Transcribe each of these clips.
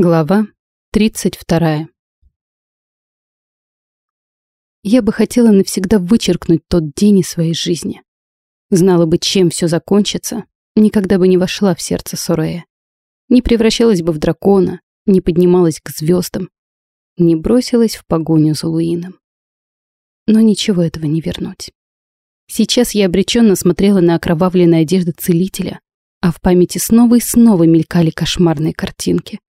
Глава 32. Я бы хотела навсегда вычеркнуть тот день из своей жизни. Знала бы, чем все закончится, никогда бы не вошла в сердце Сорея. Не превращалась бы в дракона, не поднималась к звездам, не бросилась в погоню за Луином. Но ничего этого не вернуть. Сейчас я обреченно смотрела на окровавленные одежды целителя, а в памяти снова и снова мелькали кошмарные картинки.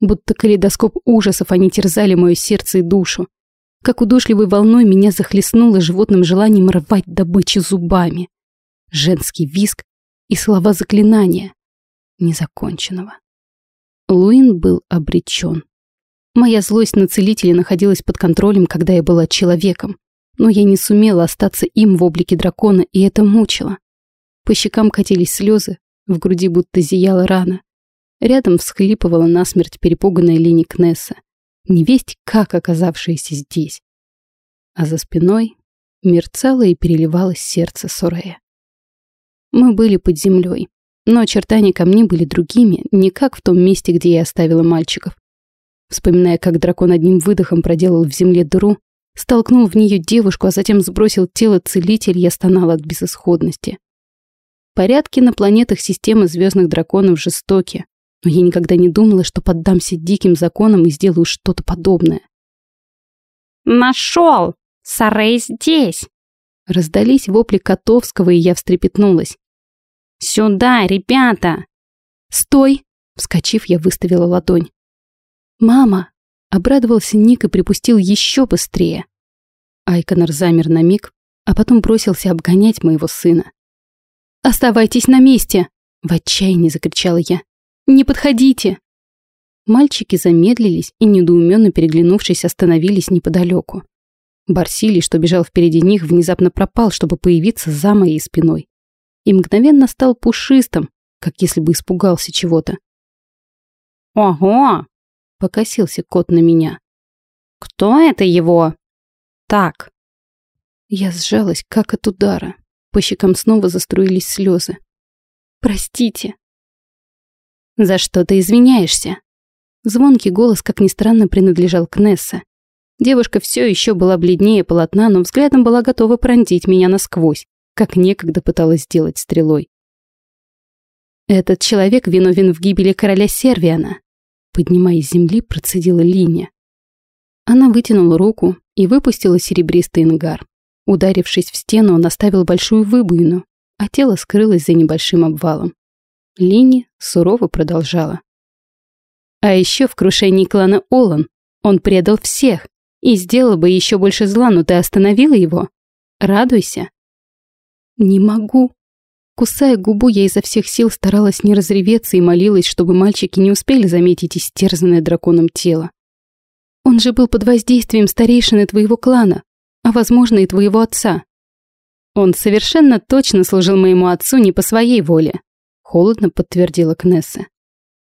Будто калейдоскоп ужасов они терзали мое сердце и душу. Как удушливой волной меня захлестнуло животным желанием рвать добычу зубами. Женский виск и слова заклинания незаконченного. Луин был обречен. Моя злость на целителя находилась под контролем, когда я была человеком, но я не сумела остаться им в облике дракона, и это мучило. По щекам катились слезы, в груди будто зияла рана. Рядом всхлипывала насмерть перепуганная Лини Кнесса, невесть как оказавшаяся здесь. А за спиной мерцало и переливалось сердце Сорея. Мы были под землей, но очертания камней были другими, не как в том месте, где я оставила мальчиков. Вспоминая, как дракон одним выдохом проделал в земле дыру, столкнул в нее девушку, а затем сбросил тело целитель, я стонала от безысходности. Порядки на планетах системы звездных драконов жестоки, но я никогда не думала, что поддамся диким законам и сделаю что-то подобное. «Нашел! Сарей здесь!» Раздались вопли Котовского, и я встрепетнулась. «Сюда, ребята!» «Стой!» Вскочив, я выставила ладонь. «Мама!» Обрадовался Ник и припустил еще быстрее. Айконор замер на миг, а потом бросился обгонять моего сына. «Оставайтесь на месте!» В отчаянии закричала я. Не подходите!» Мальчики замедлились и, недоуменно переглянувшись, остановились неподалеку. Барсилий, что бежал впереди них, внезапно пропал, чтобы появиться за моей спиной. И мгновенно стал пушистым, как если бы испугался чего-то. «Ого!» — покосился кот на меня. «Кто это его?» «Так». Я сжалась, как от удара. По щекам снова заструились слезы. «Простите», «За что ты извиняешься?» Звонкий голос, как ни странно, принадлежал к Нессе. Девушка все еще была бледнее полотна, но взглядом была готова пронзить меня насквозь, как некогда пыталась сделать стрелой. «Этот человек виновен в гибели короля Сервиана», поднимая с земли, процедила Линия. Она вытянула руку и выпустила серебристый ингар. Ударившись в стену, он оставил большую выбоину, а тело скрылось за небольшим обвалом. Лини сурово продолжала. А еще в крушении клана Олан он предал всех и сделал бы еще больше зла, но ты остановила его. Радуйся. Не могу. Кусая губу, я изо всех сил старалась не разреветься и молилась, чтобы мальчики не успели заметить истерзанное драконом тело. Он же был под воздействием старейшины твоего клана, а, возможно, и твоего отца. Он совершенно точно служил моему отцу не по своей воле, холодно подтвердила Кнесса.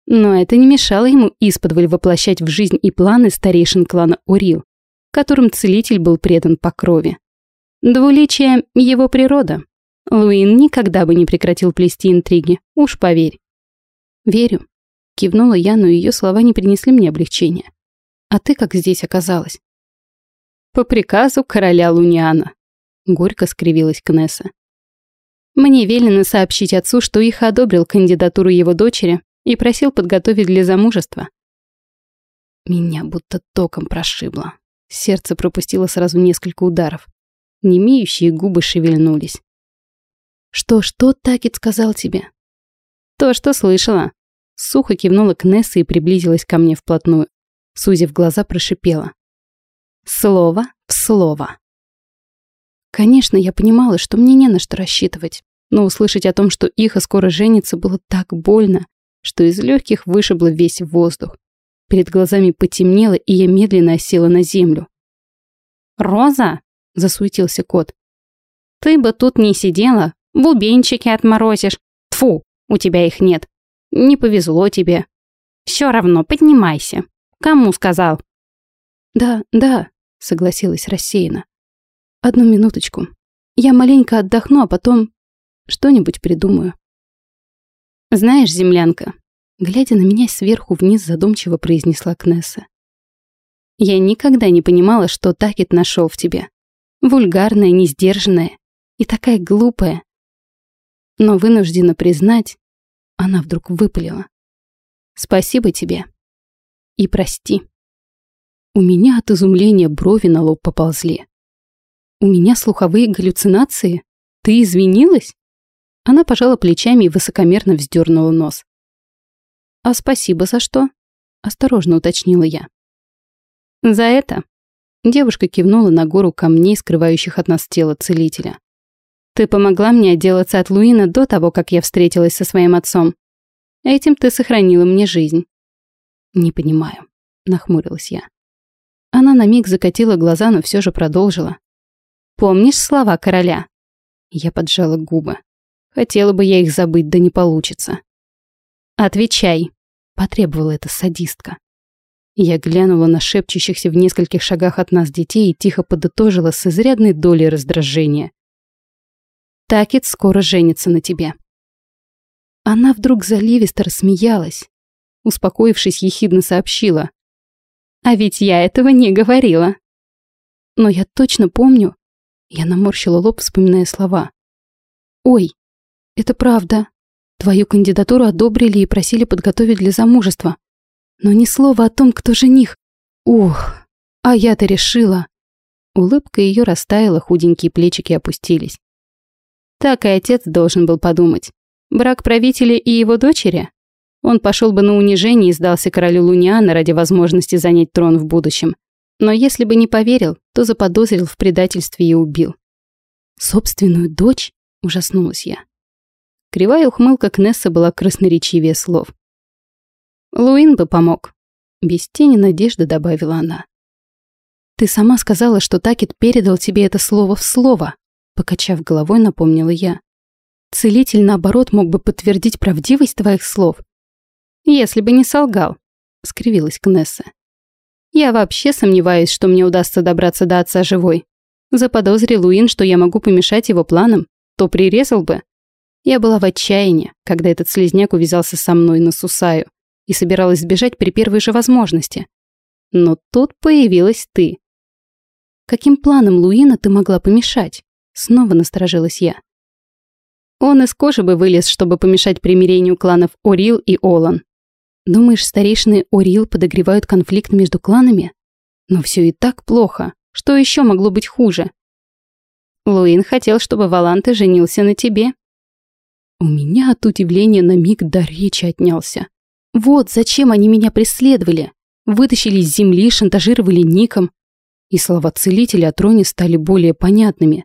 Но это не мешало ему исподволь воплощать в жизнь и планы старейшин клана Урил, которым целитель был предан по крови. Двуличие — его природа. Луин никогда бы не прекратил плести интриги, уж поверь. «Верю», — кивнула я, но ее слова не принесли мне облегчения. «А ты как здесь оказалась?» «По приказу короля Луниана», — горько скривилась Кнесса. Мне велено сообщить отцу, что их одобрил кандидатуру его дочери и просил подготовить для замужества. Меня будто током прошибло. Сердце пропустило сразу несколько ударов. Немеющие губы шевельнулись. «Что, что Такет сказал тебе?» «То, что слышала». Сухо кивнула к Нессе и приблизилась ко мне вплотную. Сузив глаза, прошипела. «Слово в слово». Конечно, я понимала, что мне не на что рассчитывать, но услышать о том, что Иха скоро женится, было так больно, что из легких вышибло весь воздух. Перед глазами потемнело, и я медленно осела на землю. «Роза!» — засуетился кот. «Ты бы тут не сидела, бубенчики отморозишь. Тфу, у тебя их нет. Не повезло тебе. Все равно поднимайся. Кому сказал?» «Да, да», — согласилась рассеянно. Одну минуточку. Я маленько отдохну, а потом что-нибудь придумаю. Знаешь, землянка, Глядя на меня сверху вниз, задумчиво произнесла Кнесса. Я никогда не понимала, что Такет нашел в тебе. Вульгарная, несдержанная и такая глупая. Но вынуждена признать, она вдруг выпалила. Спасибо тебе. И прости. У меня от изумления брови на лоб поползли. У меня слуховые галлюцинации? Ты извинилась? Она пожала плечами и высокомерно вздернула нос. «А спасибо за что?» – осторожно уточнила я. «За это?» Девушка кивнула на гору камней, скрывающих от нас тело целителя. «Ты помогла мне отделаться от Луина до того, как я встретилась со своим отцом. Этим ты сохранила мне жизнь». «Не понимаю», – нахмурилась я. Она на миг закатила глаза, но все же продолжила. «Помнишь слова короля?» Я поджала губы. Хотела бы я их забыть, да не получится. «Отвечай», — потребовала эта садистка. Я глянула на шепчущихся в нескольких шагах от нас детей и тихо подытожила с изрядной долей раздражения. «Такет скоро женится на тебе». Она вдруг заливисто рассмеялась. Успокоившись, ехидно сообщила. «А ведь я этого не говорила». Но я точно помню. Я наморщила лоб, вспоминая слова. «Ой, это правда. Твою кандидатуру одобрили и просили подготовить для замужества. Но ни слова о том, кто жених. Ух, а я-то решила. Улыбка ее растаяла, худенькие плечики опустились. Так и отец должен был подумать. Брак правителя и его дочери? Он пошел бы на унижение и сдался королю Луниана ради возможности занять трон в будущем. Но если бы не поверил, то заподозрил в предательстве и убил. «Собственную дочь?» – ужаснулась я. Кривая ухмылка Кнесса была красноречивее слов. «Луин бы помог», — без тени надежды добавила она. «Ты сама сказала, что Такет передал тебе это слово в слово», — покачав головой, напомнила я. «Целитель, наоборот, мог бы подтвердить правдивость твоих слов». «Если бы не солгал», — скривилась Кнесса. «Я вообще сомневаюсь, что мне удастся добраться до отца живой. Заподозрил Луин, что я могу помешать его планам, то прирезал бы, я была в отчаянии, когда этот слезняк увязался со мной на Сусаю и собиралась сбежать при первой же возможности. Но тут появилась ты. Каким планом Луина ты могла помешать? Снова насторожилась я. Он из кожи бы вылез, чтобы помешать примирению кланов Орил и Олан. Думаешь, старейшины Орил подогревают конфликт между кланами? Но все и так плохо. Что еще могло быть хуже? Луин хотел, чтобы Валанте женился на тебе, у меня от удивления на миг до речи отнялся. Вот зачем они меня преследовали. Вытащили из земли, шантажировали ником. И слова целителя о троне стали более понятными.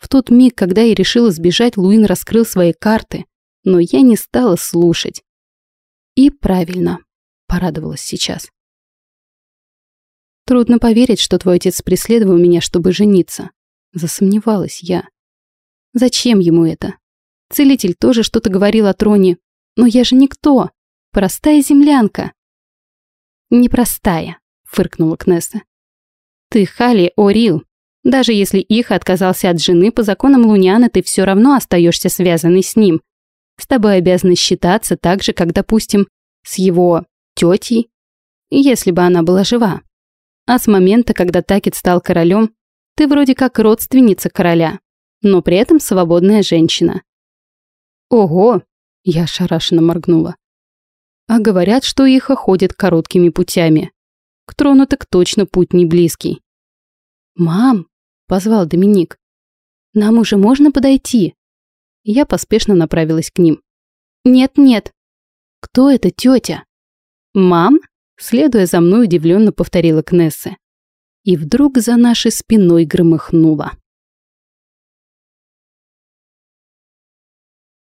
В тот миг, когда я решила сбежать, Луин раскрыл свои карты, но я не стала слушать. И правильно, порадовалась сейчас. Трудно поверить, что твой отец преследовал меня, чтобы жениться. Засомневалась я. Зачем ему это? Целитель тоже что-то говорил о троне. Но я же никто. Простая землянка. Непростая, фыркнула Кнесса. Ты Хали Орил. Даже если их отказался от жены, по законам Луняна ты все равно остаешься связанный с ним. С тобой обязаны считаться так же, как, допустим, с его тетей, если бы она была жива. А с момента, когда Такет стал королем, ты вроде как родственница короля, но при этом свободная женщина. Ого! Я ошарашенно моргнула. А говорят, что их ходят короткими путями. К трону так точно путь не близкий. «Мам!» — позвал Доминик. «Нам уже можно подойти?» Я поспешно направилась к ним. «Нет-нет». «Кто это тетя?» «Мам?» — следуя за мной, удивленно повторила Кнесса. И вдруг за нашей спиной громыхнуло.